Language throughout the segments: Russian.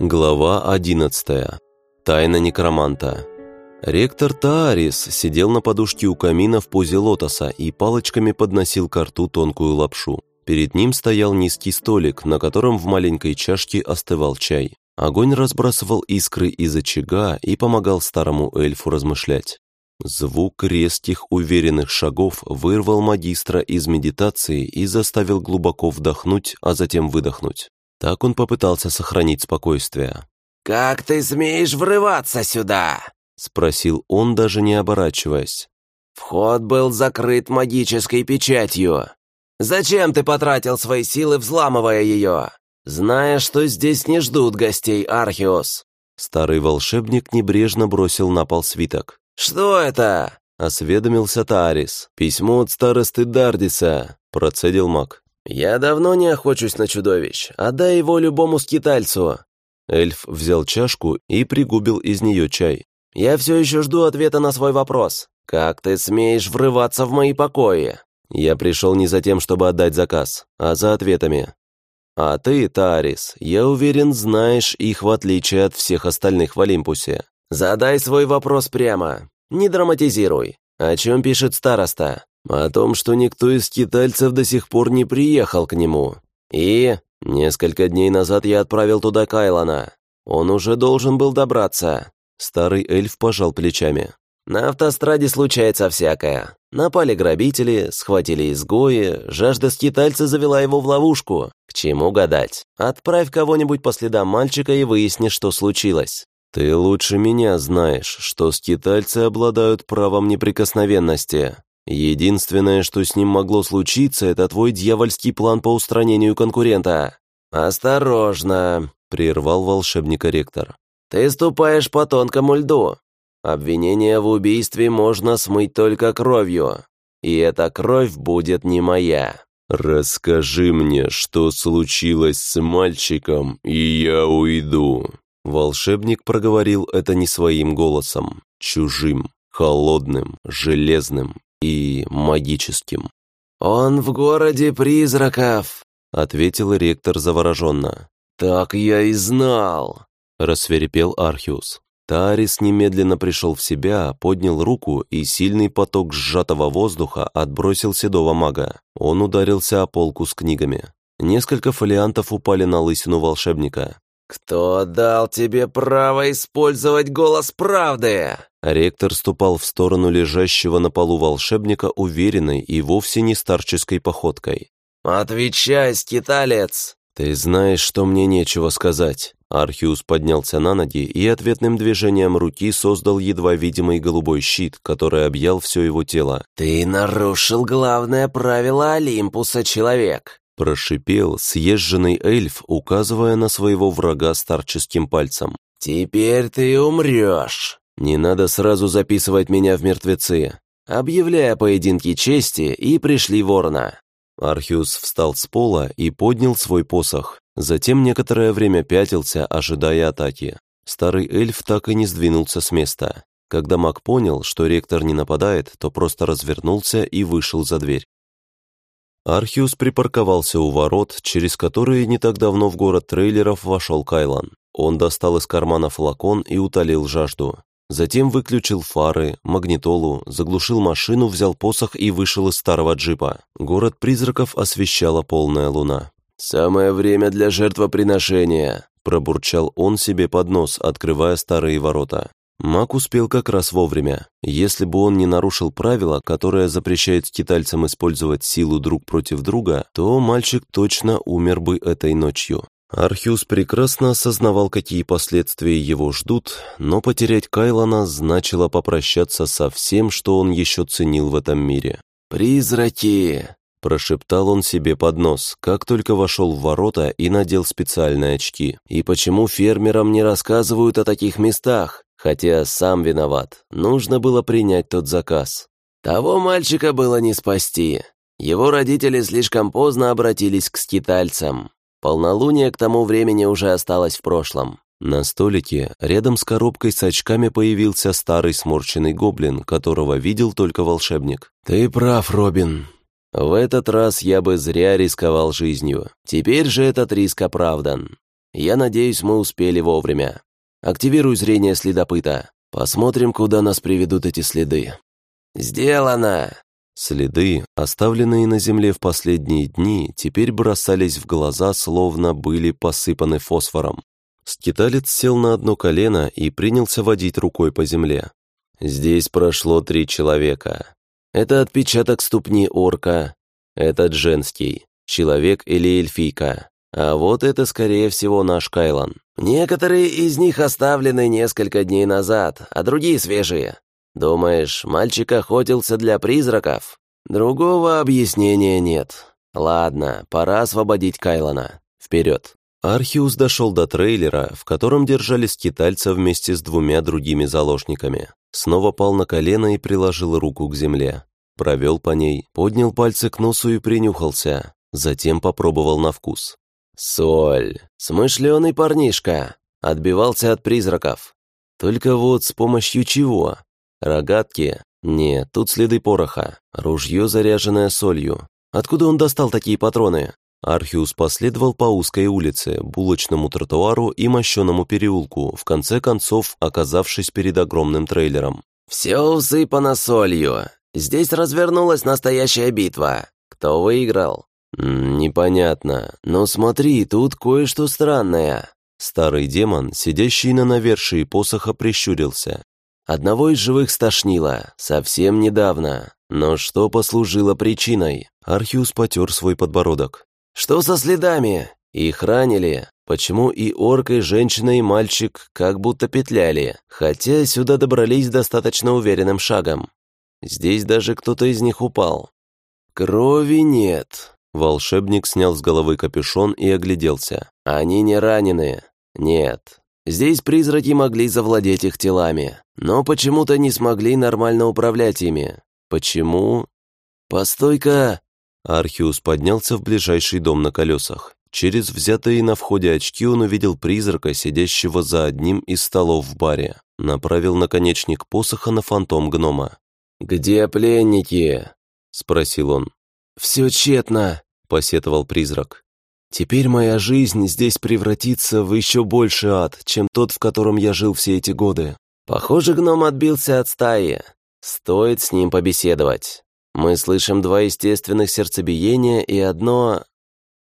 Глава 11. Тайна некроманта. Ректор Таарис сидел на подушке у камина в позе лотоса и палочками подносил к рту тонкую лапшу. Перед ним стоял низкий столик, на котором в маленькой чашке остывал чай. Огонь разбрасывал искры из очага и помогал старому эльфу размышлять. Звук резких, уверенных шагов вырвал магистра из медитации и заставил глубоко вдохнуть, а затем выдохнуть. Так он попытался сохранить спокойствие. «Как ты смеешь врываться сюда?» — спросил он, даже не оборачиваясь. «Вход был закрыт магической печатью. Зачем ты потратил свои силы, взламывая ее, зная, что здесь не ждут гостей Архиос?» Старый волшебник небрежно бросил на пол свиток. «Что это?» — осведомился Таарис. «Письмо от старосты Дардиса», — процедил маг. «Я давно не охочусь на чудовищ. Отдай его любому скитальцу». Эльф взял чашку и пригубил из нее чай. «Я все еще жду ответа на свой вопрос. Как ты смеешь врываться в мои покои?» «Я пришел не за тем, чтобы отдать заказ, а за ответами. А ты, Тарис, я уверен, знаешь их в отличие от всех остальных в Олимпусе. Задай свой вопрос прямо. Не драматизируй. О чем пишет староста?» О том, что никто из китайцев до сих пор не приехал к нему. И несколько дней назад я отправил туда Кайлана. Он уже должен был добраться. Старый эльф пожал плечами. На автостраде случается всякое. Напали грабители, схватили изгои, жажда скитальца завела его в ловушку. К чему гадать? Отправь кого-нибудь по следам мальчика и выясни, что случилось. Ты лучше меня знаешь, что скитальцы обладают правом неприкосновенности. Единственное, что с ним могло случиться, это твой дьявольский план по устранению конкурента». «Осторожно», — прервал волшебника ректор. «Ты ступаешь по тонкому льду. Обвинение в убийстве можно смыть только кровью, и эта кровь будет не моя». «Расскажи мне, что случилось с мальчиком, и я уйду». Волшебник проговорил это не своим голосом, чужим, холодным, железным и магическим. «Он в городе призраков», — ответил ректор завороженно. «Так я и знал», — рассверепел Архиус. Тарис немедленно пришел в себя, поднял руку, и сильный поток сжатого воздуха отбросил седого мага. Он ударился о полку с книгами. Несколько фолиантов упали на лысину волшебника. «Кто дал тебе право использовать голос правды?» Ректор ступал в сторону лежащего на полу волшебника уверенной и вовсе не старческой походкой. «Отвечай, скиталец!» «Ты знаешь, что мне нечего сказать». Архиус поднялся на ноги и ответным движением руки создал едва видимый голубой щит, который объял все его тело. «Ты нарушил главное правило Олимпуса, человек. Прошипел съезженный эльф, указывая на своего врага старческим пальцем. «Теперь ты умрешь!» «Не надо сразу записывать меня в мертвецы!» Объявляя поединки чести, и пришли ворона. Архиус встал с пола и поднял свой посох. Затем некоторое время пятился, ожидая атаки. Старый эльф так и не сдвинулся с места. Когда маг понял, что ректор не нападает, то просто развернулся и вышел за дверь. Архиус припарковался у ворот, через которые не так давно в город трейлеров вошел Кайлан. Он достал из кармана флакон и утолил жажду. Затем выключил фары, магнитолу, заглушил машину, взял посох и вышел из старого джипа. Город призраков освещала полная луна. «Самое время для жертвоприношения», – пробурчал он себе под нос, открывая старые ворота. Маг успел как раз вовремя. Если бы он не нарушил правила, которое запрещает скитальцам использовать силу друг против друга, то мальчик точно умер бы этой ночью. Архиус прекрасно осознавал, какие последствия его ждут, но потерять Кайлана значило попрощаться со всем, что он еще ценил в этом мире. «Призраки!» – прошептал он себе под нос, как только вошел в ворота и надел специальные очки. «И почему фермерам не рассказывают о таких местах? Хотя сам виноват, нужно было принять тот заказ. Того мальчика было не спасти. Его родители слишком поздно обратились к скитальцам. Полнолуние к тому времени уже осталось в прошлом. На столике, рядом с коробкой с очками, появился старый сморщенный гоблин, которого видел только волшебник. «Ты прав, Робин. В этот раз я бы зря рисковал жизнью. Теперь же этот риск оправдан. Я надеюсь, мы успели вовремя. Активируй зрение следопыта. Посмотрим, куда нас приведут эти следы». «Сделано!» Следы, оставленные на земле в последние дни, теперь бросались в глаза, словно были посыпаны фосфором. Скиталец сел на одно колено и принялся водить рукой по земле. Здесь прошло три человека. Это отпечаток ступни орка, этот женский, человек или эльфийка. А вот это, скорее всего, наш Кайлан. Некоторые из них оставлены несколько дней назад, а другие свежие. Думаешь, мальчик охотился для призраков? Другого объяснения нет. Ладно, пора освободить Кайлана. Вперед. Архиус дошел до трейлера, в котором держали скитальца вместе с двумя другими заложниками. Снова пал на колено и приложил руку к земле. Провел по ней, поднял пальцы к носу и принюхался. Затем попробовал на вкус. Соль. Смышленый парнишка. Отбивался от призраков. Только вот с помощью чего? Рогатки? Нет, тут следы пороха. Ружье, заряженное солью. Откуда он достал такие патроны? Архиус последовал по узкой улице, булочному тротуару и мощеному переулку, в конце концов оказавшись перед огромным трейлером. «Все усыпано солью. Здесь развернулась настоящая битва. Кто выиграл?» «Непонятно. Но смотри, тут кое-что странное». Старый демон, сидящий на навершии посоха, прищурился. Одного из живых стошнило, совсем недавно. Но что послужило причиной? Архиус потер свой подбородок. «Что со следами? Их ранили. Почему и орк, и женщина, и мальчик как будто петляли, хотя сюда добрались достаточно уверенным шагом. Здесь даже кто-то из них упал. Крови нет. Волшебник снял с головы капюшон и огляделся. Они не ранены. Нет. Здесь призраки могли завладеть их телами, но почему-то не смогли нормально управлять ими. Почему? Постой-ка. Архиус поднялся в ближайший дом на колесах. Через взятые на входе очки он увидел призрака, сидящего за одним из столов в баре. Направил наконечник посоха на фантом гнома. «Где пленники?» — спросил он. «Все тщетно», — посетовал призрак. «Теперь моя жизнь здесь превратится в еще больший ад, чем тот, в котором я жил все эти годы». «Похоже, гном отбился от стаи. Стоит с ним побеседовать. Мы слышим два естественных сердцебиения и одно...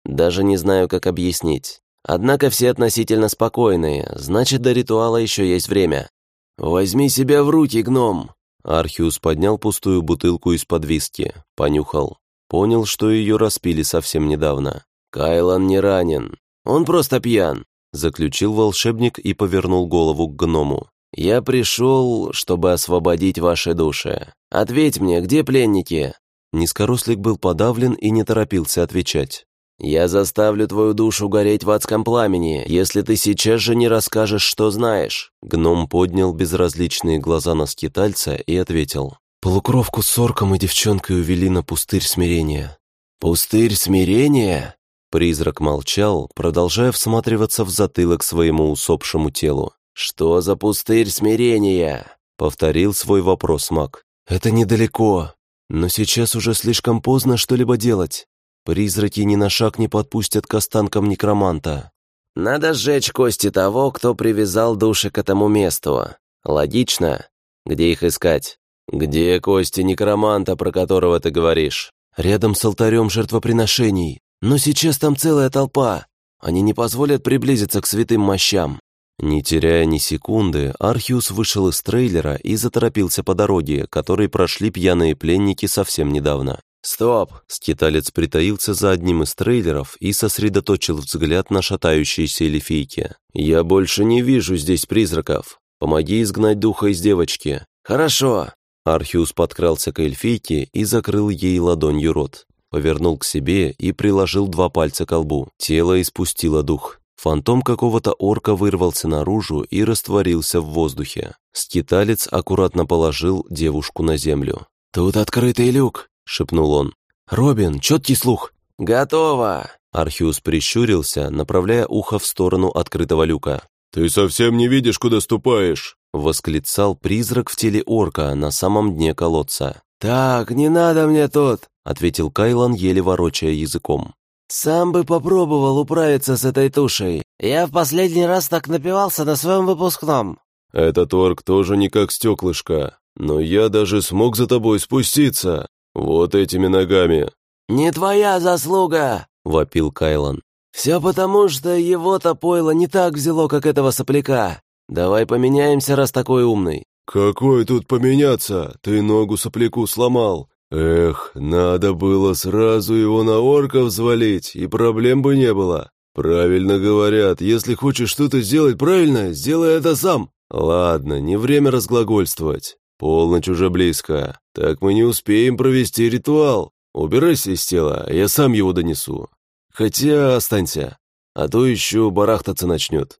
Даже не знаю, как объяснить. Однако все относительно спокойные, значит, до ритуала еще есть время. Возьми себя в руки, гном!» Архиус поднял пустую бутылку из-под виски, понюхал. Понял, что ее распили совсем недавно. «Кайлан не ранен. Он просто пьян», — заключил волшебник и повернул голову к гному. «Я пришел, чтобы освободить ваши души. Ответь мне, где пленники?» Низкорослик был подавлен и не торопился отвечать. «Я заставлю твою душу гореть в адском пламени, если ты сейчас же не расскажешь, что знаешь». Гном поднял безразличные глаза на скитальца и ответил. Полукровку с орком и девчонкой увели на пустырь смирения. «Пустырь смирения?» Призрак молчал, продолжая всматриваться в затылок своему усопшему телу. «Что за пустырь смирения?» Повторил свой вопрос маг. «Это недалеко, но сейчас уже слишком поздно что-либо делать. Призраки ни на шаг не подпустят к останкам некроманта. Надо сжечь кости того, кто привязал души к этому месту. Логично? Где их искать? Где кости некроманта, про которого ты говоришь? Рядом с алтарем жертвоприношений. Но сейчас там целая толпа. Они не позволят приблизиться к святым мощам. Не теряя ни секунды, Архиус вышел из трейлера и заторопился по дороге, которой прошли пьяные пленники совсем недавно. «Стоп!» Скиталец притаился за одним из трейлеров и сосредоточил взгляд на шатающиеся эльфийки. «Я больше не вижу здесь призраков. Помоги изгнать духа из девочки». «Хорошо!» Архиус подкрался к эльфийке и закрыл ей ладонью рот. Повернул к себе и приложил два пальца к лбу. Тело испустило дух. Фантом какого-то орка вырвался наружу и растворился в воздухе. Скиталец аккуратно положил девушку на землю. «Тут открытый люк!» — шепнул он. «Робин, четкий слух!» «Готово!» Архиус прищурился, направляя ухо в сторону открытого люка. «Ты совсем не видишь, куда ступаешь!» — восклицал призрак в теле орка на самом дне колодца. «Так, не надо мне тут!» — ответил Кайлан, еле ворочая языком. «Сам бы попробовал управиться с этой тушей. Я в последний раз так напивался на своем выпускном». «Этот орк тоже не как стеклышко, но я даже смог за тобой спуститься. Вот этими ногами». «Не твоя заслуга!» — вопил Кайлан. «Все потому, что его-то пойло не так взяло, как этого сопляка. Давай поменяемся, раз такой умный». «Какой тут поменяться? Ты ногу сопляку сломал. Эх, надо было сразу его на орка взвалить, и проблем бы не было. Правильно говорят, если хочешь что-то сделать правильно, сделай это сам. Ладно, не время разглагольствовать. Полночь уже близко. Так мы не успеем провести ритуал. Убирайся из тела, я сам его донесу. Хотя останься, а то еще барахтаться начнет.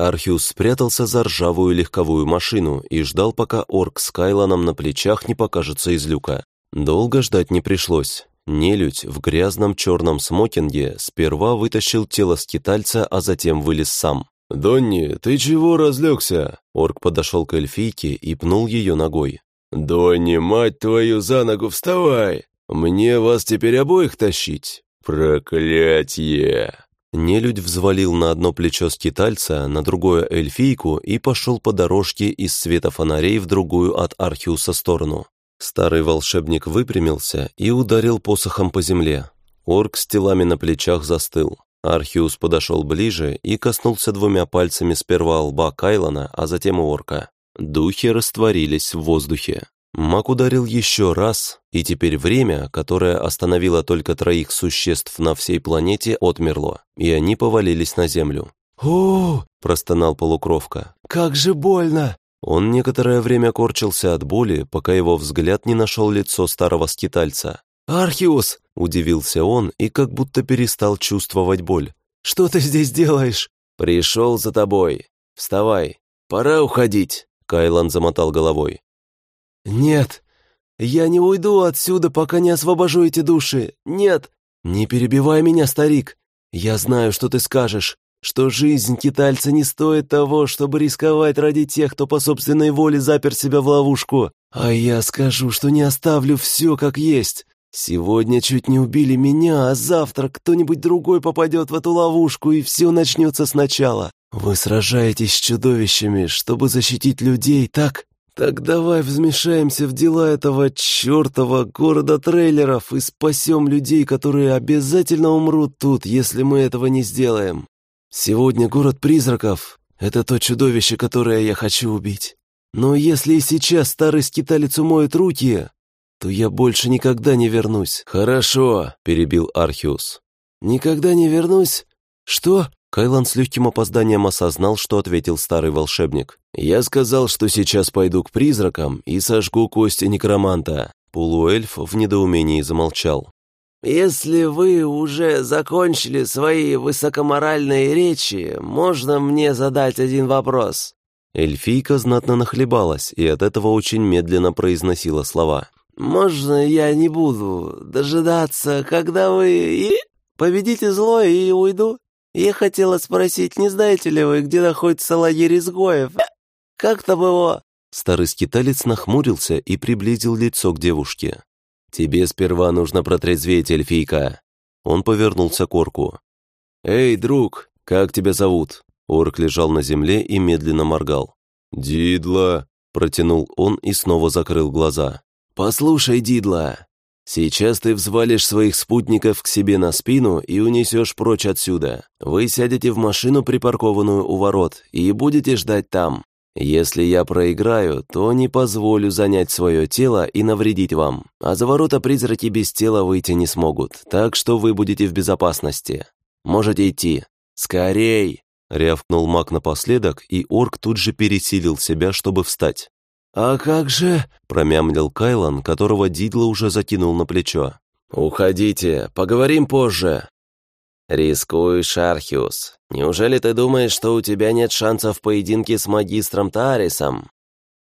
Архиус спрятался за ржавую легковую машину и ждал, пока орк с Кайланом на плечах не покажется из люка. Долго ждать не пришлось. Нелюдь в грязном черном смокинге сперва вытащил тело скитальца, а затем вылез сам. «Донни, ты чего разлегся?» Орк подошел к эльфийке и пнул ее ногой. «Донни, мать твою, за ногу вставай! Мне вас теперь обоих тащить? Проклятье!» Нелюдь взвалил на одно плечо скитальца, на другое эльфийку и пошел по дорожке из света фонарей в другую от Архиуса сторону. Старый волшебник выпрямился и ударил посохом по земле. Орк с телами на плечах застыл. Архиус подошел ближе и коснулся двумя пальцами сперва лба Кайлона, а затем орка. Духи растворились в воздухе. Маг ударил еще раз, и теперь время, которое остановило только троих существ на всей планете, отмерло, и они повалились на землю. «О!» – простонал полукровка. «Как же больно!» Он некоторое время корчился от боли, пока его взгляд не нашел лицо старого скитальца. «Архиус!» – удивился он и как будто перестал чувствовать боль. «Что ты здесь делаешь?» «Пришел за тобой. Вставай. Пора уходить!» Кайлан замотал головой. «Нет, я не уйду отсюда, пока не освобожу эти души. Нет, не перебивай меня, старик. Я знаю, что ты скажешь что жизнь китальца не стоит того, чтобы рисковать ради тех, кто по собственной воле запер себя в ловушку. А я скажу, что не оставлю все как есть. Сегодня чуть не убили меня, а завтра кто-нибудь другой попадет в эту ловушку, и все начнется сначала. Вы сражаетесь с чудовищами, чтобы защитить людей, так? Так давай вмешаемся в дела этого чертова города трейлеров и спасем людей, которые обязательно умрут тут, если мы этого не сделаем. Сегодня город призраков — это то чудовище, которое я хочу убить. Но если и сейчас старый скиталец умоет руки, то я больше никогда не вернусь». «Хорошо», — перебил Архиус. «Никогда не вернусь? Что?» Кайлан с легким опозданием осознал, что ответил старый волшебник. «Я сказал, что сейчас пойду к призракам и сожгу кости некроманта». Полуэльф в недоумении замолчал. «Если вы уже закончили свои высокоморальные речи, можно мне задать один вопрос?» Эльфийка знатно нахлебалась и от этого очень медленно произносила слова. «Можно я не буду дожидаться, когда вы и победите зло и уйду? Я хотела спросить, не знаете ли вы, где находится лагерь изгоев? Как там его?» Старый скиталец нахмурился и приблизил лицо к девушке. «Тебе сперва нужно протрезветь, эльфийка». Он повернулся к орку. «Эй, друг, как тебя зовут?» Орк лежал на земле и медленно моргал. «Дидла», — протянул он и снова закрыл глаза. «Послушай, Дидла, сейчас ты взвалишь своих спутников к себе на спину и унесешь прочь отсюда. Вы сядете в машину, припаркованную у ворот, и будете ждать там. Если я проиграю, то не позволю занять свое тело и навредить вам, а за ворота призраки без тела выйти не смогут, так что вы будете в безопасности. Можете идти. Скорей!» Рявкнул маг напоследок, и орк тут же пересилил себя, чтобы встать. «А как же...» — промямлил Кайлан, которого Дидла уже закинул на плечо. «Уходите, поговорим позже», «Рискуешь, Архиус. Неужели ты думаешь, что у тебя нет шансов в поединке с магистром Таарисом?»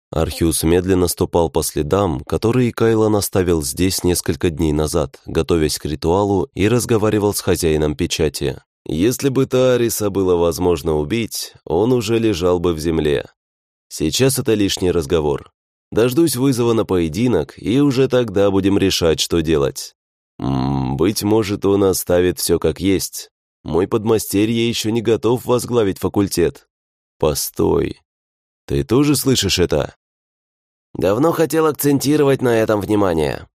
Архиус медленно ступал по следам, которые Кайлан оставил здесь несколько дней назад, готовясь к ритуалу и разговаривал с хозяином печати. «Если бы Таариса было возможно убить, он уже лежал бы в земле. Сейчас это лишний разговор. Дождусь вызова на поединок, и уже тогда будем решать, что делать. М -м, быть может, он оставит все как есть. Мой подмастерье еще не готов возглавить факультет. Постой. Ты тоже слышишь это? Давно хотел акцентировать на этом внимание.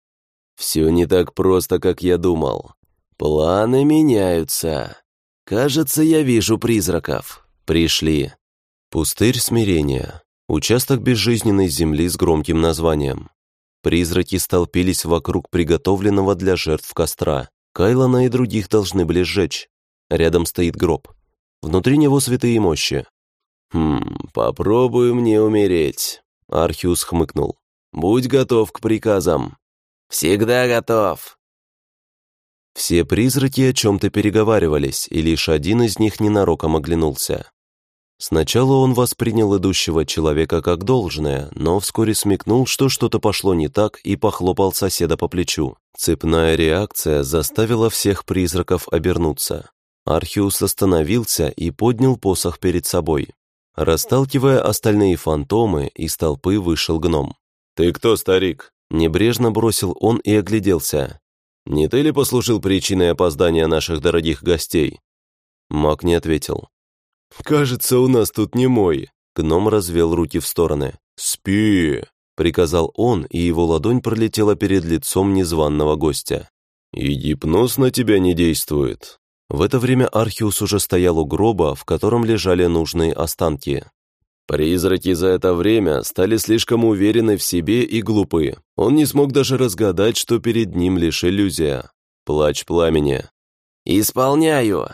Все не так просто, как я думал. Планы меняются. Кажется, я вижу призраков. Пришли. Пустырь смирения. Участок безжизненной земли с громким названием. Призраки столпились вокруг приготовленного для жертв костра. Кайлона и других должны были сжечь. Рядом стоит гроб. Внутри него святые мощи. «Хм, попробую мне умереть», — Архиус хмыкнул. «Будь готов к приказам». «Всегда готов». Все призраки о чем-то переговаривались, и лишь один из них ненароком оглянулся. Сначала он воспринял идущего человека как должное, но вскоре смекнул, что что-то пошло не так, и похлопал соседа по плечу. Цепная реакция заставила всех призраков обернуться. Архиус остановился и поднял посох перед собой. Расталкивая остальные фантомы, из толпы вышел гном. «Ты кто, старик?» Небрежно бросил он и огляделся. «Не ты ли послужил причиной опоздания наших дорогих гостей?» Маг не ответил. «Кажется, у нас тут не мой». Гном развел руки в стороны. «Спи!» — приказал он, и его ладонь пролетела перед лицом незваного гостя. «И гипноз на тебя не действует». В это время Архиус уже стоял у гроба, в котором лежали нужные останки. Призраки за это время стали слишком уверены в себе и глупы. Он не смог даже разгадать, что перед ним лишь иллюзия. Плач пламени. «Исполняю!»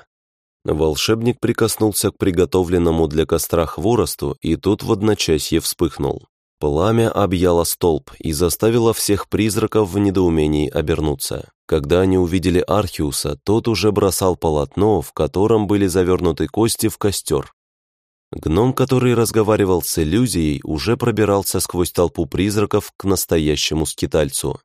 Волшебник прикоснулся к приготовленному для костра хворосту, и тот в одночасье вспыхнул. Пламя объяло столб и заставило всех призраков в недоумении обернуться. Когда они увидели Архиуса, тот уже бросал полотно, в котором были завернуты кости, в костер. Гном, который разговаривал с иллюзией, уже пробирался сквозь толпу призраков к настоящему скитальцу.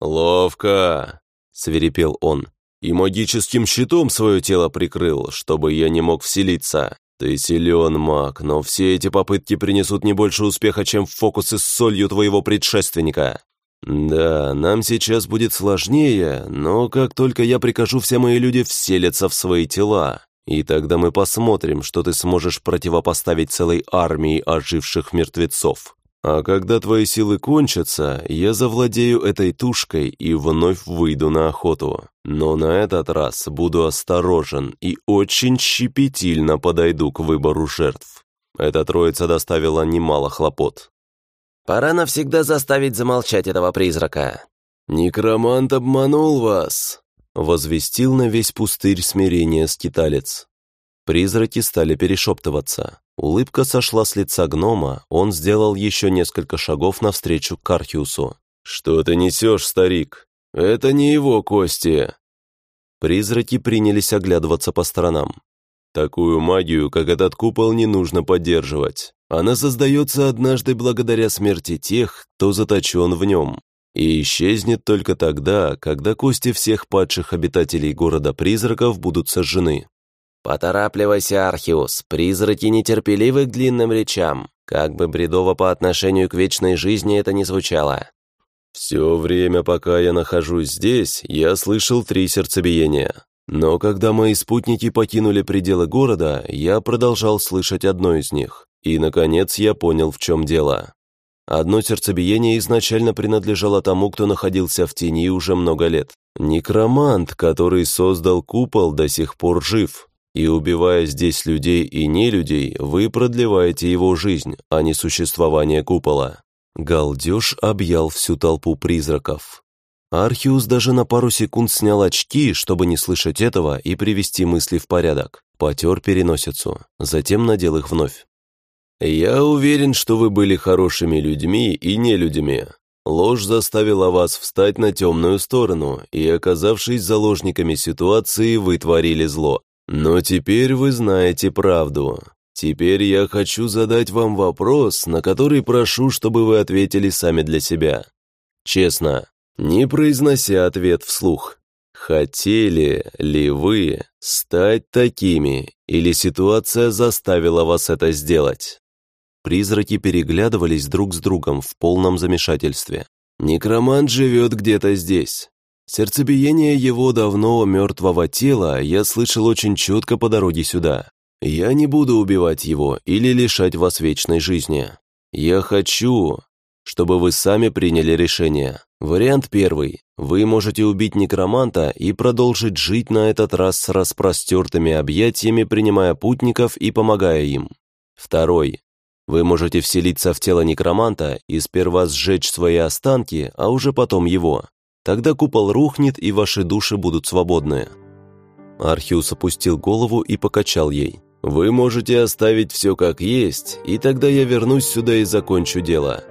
«Ловко!» — свирепел он. «И магическим щитом свое тело прикрыл, чтобы я не мог вселиться. Ты силен, маг, но все эти попытки принесут не больше успеха, чем фокусы с солью твоего предшественника. Да, нам сейчас будет сложнее, но как только я прикажу, все мои люди вселятся в свои тела. И тогда мы посмотрим, что ты сможешь противопоставить целой армии оживших мертвецов. А когда твои силы кончатся, я завладею этой тушкой и вновь выйду на охоту. Но на этот раз буду осторожен и очень щепетильно подойду к выбору жертв. Эта троица доставила немало хлопот. Пора навсегда заставить замолчать этого призрака. «Некромант обманул вас», — возвестил на весь пустырь смирения скиталец. Призраки стали перешептываться. Улыбка сошла с лица гнома, он сделал еще несколько шагов навстречу Кархиусу. «Что ты несешь, старик? Это не его кости!» Призраки принялись оглядываться по сторонам. «Такую магию, как этот купол, не нужно поддерживать. Она создается однажды благодаря смерти тех, кто заточен в нем, и исчезнет только тогда, когда кости всех падших обитателей города-призраков будут сожжены. «Поторапливайся, Архиус, призраки нетерпеливы к длинным речам, как бы бредово по отношению к вечной жизни это ни звучало». «Все время, пока я нахожусь здесь, я слышал три сердцебиения. Но когда мои спутники покинули пределы города, я продолжал слышать одно из них. И, наконец, я понял, в чем дело. Одно сердцебиение изначально принадлежало тому, кто находился в тени уже много лет. Некромант, который создал купол, до сих пор жив, и убивая здесь людей и не людей, вы продлеваете его жизнь, а не существование купола. Галдеж объял всю толпу призраков. Архиус даже на пару секунд снял очки, чтобы не слышать этого и привести мысли в порядок. Потер переносицу, затем надел их вновь. «Я уверен, что вы были хорошими людьми и не людьми. Ложь заставила вас встать на темную сторону, и, оказавшись заложниками ситуации, вы творили зло. Но теперь вы знаете правду. Теперь я хочу задать вам вопрос, на который прошу, чтобы вы ответили сами для себя. Честно, не произнося ответ вслух. Хотели ли вы стать такими, или ситуация заставила вас это сделать? Призраки переглядывались друг с другом в полном замешательстве. Некромант живет где-то здесь. Сердцебиение его давно мертвого тела я слышал очень четко по дороге сюда. Я не буду убивать его или лишать вас вечной жизни. Я хочу, чтобы вы сами приняли решение. Вариант первый. Вы можете убить некроманта и продолжить жить на этот раз с распростертыми объятиями, принимая путников и помогая им. Второй. Вы можете вселиться в тело некроманта и сперва сжечь свои останки, а уже потом его. Тогда купол рухнет, и ваши души будут свободны. Архиус опустил голову и покачал ей. «Вы можете оставить все как есть, и тогда я вернусь сюда и закончу дело.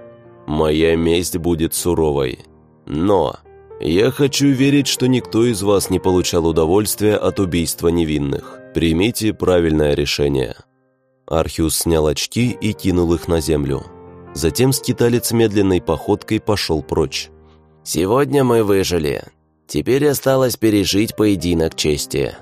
Моя месть будет суровой. Но я хочу верить, что никто из вас не получал удовольствия от убийства невинных. Примите правильное решение». Архиус снял очки и кинул их на землю. Затем скиталец медленной походкой пошел прочь. «Сегодня мы выжили. Теперь осталось пережить поединок чести».